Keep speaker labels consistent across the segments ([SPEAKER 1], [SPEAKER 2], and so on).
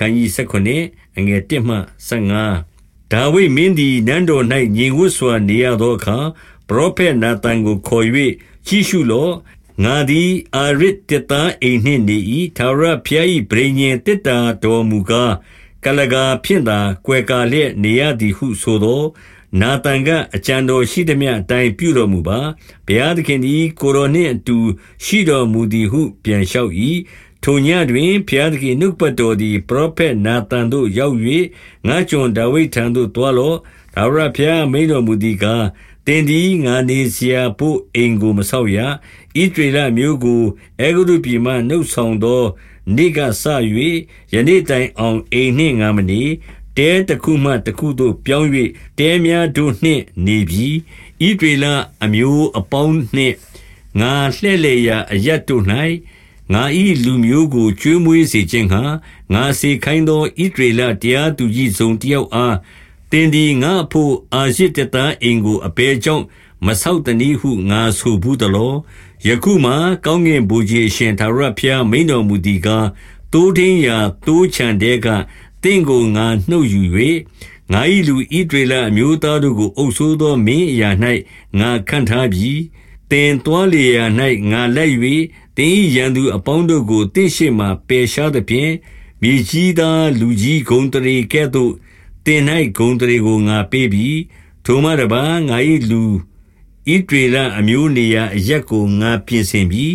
[SPEAKER 1] ခန်းကြီး19အငယ်1မှ15ဒါဝိမင်းသည်နန်းတော်၌ညီဝတ်စွာနေရသောအခါပရောဖက်နာသန်ကိုခေါ်၍ကြည့်ရှုလော့ငါသည်အာရစ်တတအိမ်နှင့်နေ၏သာရဖျား၏ဗြိညင်တစ်တာတော်မူကားကလကာဖြင့်သာကွယ်ကာလျက်နေရသည်ဟုဆိုသောနာတန်ကအကြံတော်ရှိသည်မြအတိုင်းပြုတော်မူပါဘုရားသခင်သည်ကိုရောနှင့်အတူရှိတော်မူသည်ဟုပြန်လျှောက်၏ ထိုညတွင်ဘုရားသခင်နှုတ်ပတ်တော်သည် ပရောဖက်နာသန်သို့ရောက်၍ငါကျွန်ဒါဝိဒ်ထံသို့သွားလော့ဒါဝရဘုရားမိန်တော်မူသည်ကားတင်ဒီငါနေစရာဖို့အိမ်ကိုမဆောက်ရဤဒေလမျိုးကိုအေဂရုပြည်မှနှုတ်ဆောင်သောနေ့ကစ၍ယနေ့တိုင်အောင်အိမ်နှင့်ငါမနေတဲတခုမှတခုသို့ပြောင်း၍တဲများတို့နှင့်နေပြီးဤဒေလအမျိုးအပေါင်းနှင့်ငါလှဲ့လေရာအရတ်တို့၌ ငါဤလူမျိုးကို ကျွေးမွေးစေခြင်းဟာငါစေခိုင်းသောဣဒရေလတရားသူကြီးစုံတယောက်အားတင်ဒီငါဖို့ အာရှိတတအင်ကိုအပေကြောင့် မဆောက်တနည်းဟု ငါဆိုဘူးတလော ယခုမှကောင်းကင်ဘုရားရှင်သာရဖျားမိန်တော်မူသည်ကားတိုးထင်းရာတိုးချန်တဲ့ကတင့်ကို ငါနှုတ်ယူ၍ငါ၏လူဣဒရေလအမျိုးသားတို့ကို အုပ်ဆိုးသော မင်းအရာ၌ငါခန့်ထားပြီးတင်တော်လျာ၌ငါလက်၍ တင်၏ရန်သူအပေါင်းတို့ကိုတင့်ရှိမှပယ်ရှားသဖြင့်မြေကြီးသားလူကြီးဂုံတရီကဲ့သို့တင်၌ဂုံတရီကိုငါပေးပြီးထိုမှတပါငါ၏လူဣဒရေလအမျိုးနေရာအရက်ကိုငါပြင်ဆင်ပြီး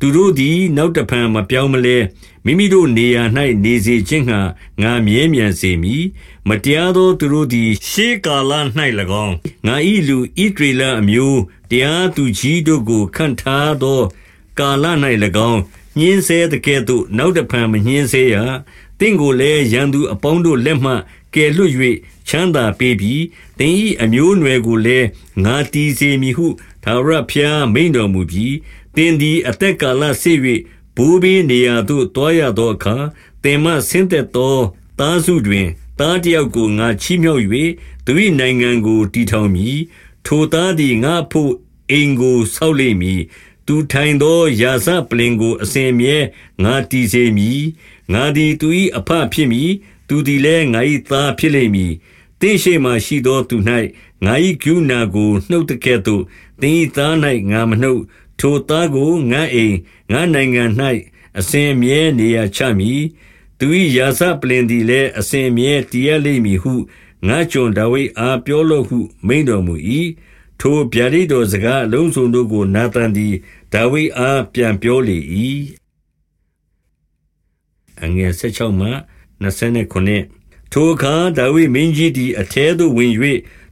[SPEAKER 1] သူတို့သည်နောက်တဖန်မပြောင်းမလဲမိမိတို့နေရာ၌နေစေခြင်းငှာငါမြဲမြံစေမည်မတရားသောသူတို့သည် ရှေးကာလ၌၎င်းငါ၏လူဣဒရေလအမျိုးတရားသူကြီးတို့ကိုခန့်ထားသော ကာလ၌၎င်းညင်းဆဲတဲ့ကဲ့သို့နောက်တဖန်မညင်းဆဲရတင့်ကိုလည်းရန်သူအပေါင်းတို့လက်မှကယ်လွတ်၍ချမ်းသာပေးပြီးတင်ဤအမျိုးအနွယ်ကိုလည်းငါတီးစေမည်ဟုသာရဖျားမိန်တော်မူပြီးတင်သည်အသက်ကာလဆေ၍ဘိုးဘေးနေရာသို့တွားရသောအခါတင်မဆင်းသက်သောသားစုတွင်သားတယောက်ကိုငါချီးမြှောက်၍သူ၏နိုင်ငံကိုတည်ထောင်မည်ထိုသားသည်ငါဖို့အိမ်ကိုဆောက်လိမ့်မည် သူထိုင်သောယာစပလင်ကို အစဉ်မြဲ ငါတည်စေမည် ငါသည် သူ၏အဖဖြစ်မည် သူသည်လည်း ငါ၏သားဖြစ်လိမ့်မည်။တင်းရှိမှရှိသောသူ၌ငါ၏ကရုဏာကို နှုတ်တကဲ့သို့တင်း၏သား၌ငါမနှုတ် ထိုသားကို ငါအိမ် ငါနိုင်ငံ၌အစဉ်မြဲ နေရချမည်။သူ၏ယာစပလင်သည်လည်း အစဉ်မြဲ တည်ရလိမ့်မည်ဟု ငါကျွန်ဒါဝိဒ်အား ပြောလို့ဟု မိန်တော်မူ၏။ ထိုဗျာဒိတ်တော်စကားအလုံးစုံတို့ကို နာသန်သည်ဒါဝိဒ်အား ပြန်ပြောလေ၏။အငယ်16မှ29ထိုအခါဒါဝိမင်းကြီးသည်အထဲသို့ဝင်၍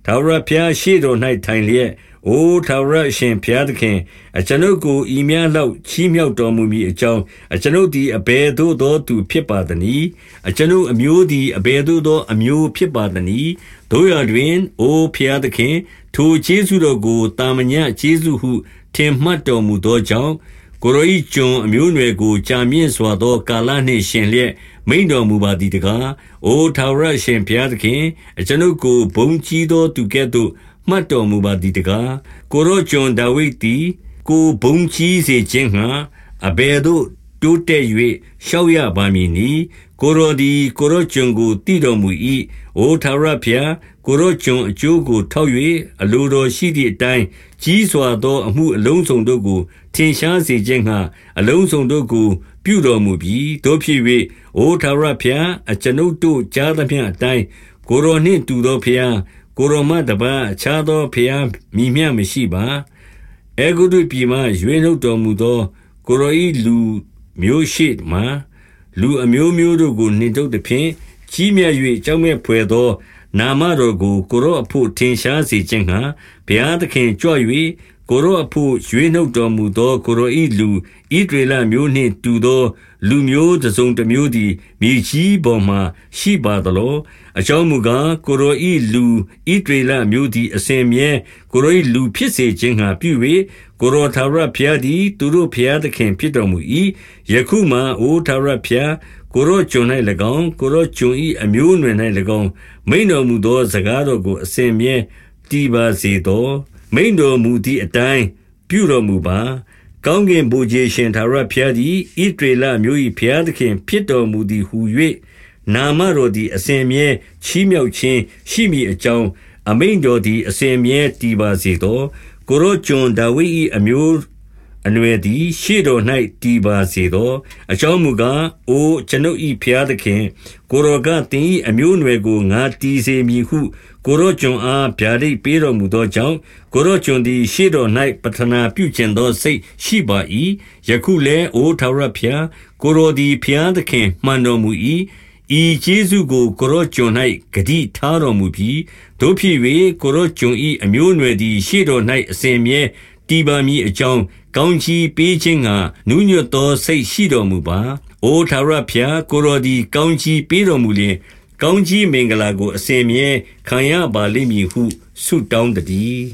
[SPEAKER 1] ထာဝရဘုရားရှေ့တော်၌ထိုင်လျက်အိုထာဝရအရှင်ဘုရားသခင် အကျွန်ုပ်ကိုဤများလောက်ချီးမြှောက်တော်မူမည်အကြောင်းအကျွန်ုပ်သည်အဘယ်သို့သောသူဖြစ်ပါသနည်းအကျွန်ုပ်အမျိုးသည်အဘယ်သို့သောအမျိုးဖြစ်ပါသနည်းတို့ရတွင် အိုဘုရားသခင် ထိုခြေဆုတော်ကိုတာမညခြေဆုဟု ထင်မှတ်တော်မူသောကြောင့် ကိုရောဤကျွန်အမျိုးအနွယ်ကို ကြာမြင့်စွာသော ကာလနှင့်ရှင်လျက် မိန်တော်မူပါသည်တကား။အိုထာဝရရှင်ဘုရားသခင် အကျွန်ုပ်ကို ဘုံကြီးသောသူကဲ့သို့ မှတ်တော်မူပါသည်တကား။ကိုရောကျွန်ဒါဝိဒ်သည် ကိုဘုံကြီးစေခြင်းငှာအဘယ်သို့ တိုးတက်၍ရှောက်ရပါမည်နည်းကိုရောသည်ကိုရောကျွန်ကိုတည်တော်မူ၏အိုထာဝရဘုရားကိုရောကျွန်အကျိုးကိုထောက်၍အလိုတော်ရှိသည့်အတိုင်းကြီးစွာသောအမှုအလုံးစုံတို့ကိုထင်ရှားစေခြင်းငှာအလုံးစုံတို့ကို ပြုတော်မူပြီးတို့ဖြစ်၍အိုထာဝရဘုရားအကျွန်ုပ်တို့ကြားသမျှအတိုင်းကိုရောနှင့်တူသောဘုရားကိုရောမတပါအခြားသောဘုရားမိမျှမရှိပါအေဂုတုပြည်မှရွေးနှုတ်တော်မူသောကိုရောဤလူ မျိုးရှိမှလူအမျိုးမျိုးတို့ကိုနှင်ထုတ်သည်ဖြင့်ကြီးမြတ်၍ကြောက်မဲ့ဖွယ်သော နာမတော်ကိုကိုရောအဖို့ထင်ရှားစေခြင်းဟံဘုရားသခင်ကြွ၍ ကိုရောအဖို့ရွေးနှုတ်တော်မူသော ကိုရောဤလူဣဒရေလမျိုးနှင့်တူသော လူမျိုးတစုံတစ်မျိုးသည် မြေကြီးပေါ်မှရှိပါသလောအကြောင်းမူကားကိုရောဤလူဣဒရေလမျိုးသည် အစဉ်မြဲကိုရောဤလူဖြစ်စေခြင်းဟာပြု၍ကိုရောသာရဘုရားသည် သူတို့ဘုရားသခင်ဖြစ်တော်မူ၏ယခုမှအိုသာရဘုရားကိုရောကျွန်၌၎င်းကိုရောကျွန်ဤအမျိုးအနွယ်၌၎င်းမိန်တော်မူသောစကားတော်ကိုအစဉ်မြဲတည်ပါစေသော မိန်တော်မူသည့်အတိုင်းပြုတော်မူပါကောင်းကင်ဘုရားရှင်သာရဘုရားသည်ဣဒေလမျိုး၏ဘုရားသခင် ဖြစ်တော်မူသည်ဟု၍နာမတော်သည်အစဉ်အမြဲချီးမြှောက်ခြင်းရှိမည်အကြောင်းအမိန်တော်သည်အစဉ်အမြဲတည်ပါစေသောကိုရောကျွန်ဒါဝိဒ်၏အမျိုးအနွယ်သည် ရှေ့တော်၌တည်ပါစေသော အကြောင်းမူကားအိုကျွန်ုပ်၏ဖျားသခင်ကိုရောကတင်၏အမျိုးအနွယ်ကိုငါတည်စေမည်ဟု ကိုရောကျွန်အားဗျာဒိတ်ပေးတော်မူသောကြောင့်ကိုရောကျွန်သည်ရှေ့တော်၌ပထနာပြုကျင်သောစိတ်ရှိပါ၏ယခုလည်းအိုထာဝရဖျားကိုရောသည်ဖျားသခင်မှန်တော်မူ၏ဤကျေးဇူးကိုကိုရောကျွန်၌ဂတိထားတော်မူပြီးတို့ဖြစ်၍ကိုရောကျွန်၏အမျိုးအနွယ်သည်ရှေ့တော်၌အစဉ်မြဲတည်ပါမည်အကြောင်းကောင်းချီးပေးခြင်းငှာနူးညွတ်သောစိတ်ရှိတော်မူပါ။အိုထာဝရဘုရားကိုရောဒီကောင်းချီးပေးတော်မူလျင် ကောင်းချီးမင်္ဂလာကို အစဉ်မြဲခံရပါလိမ့်မည်ဟု ဆုတောင်းတည်း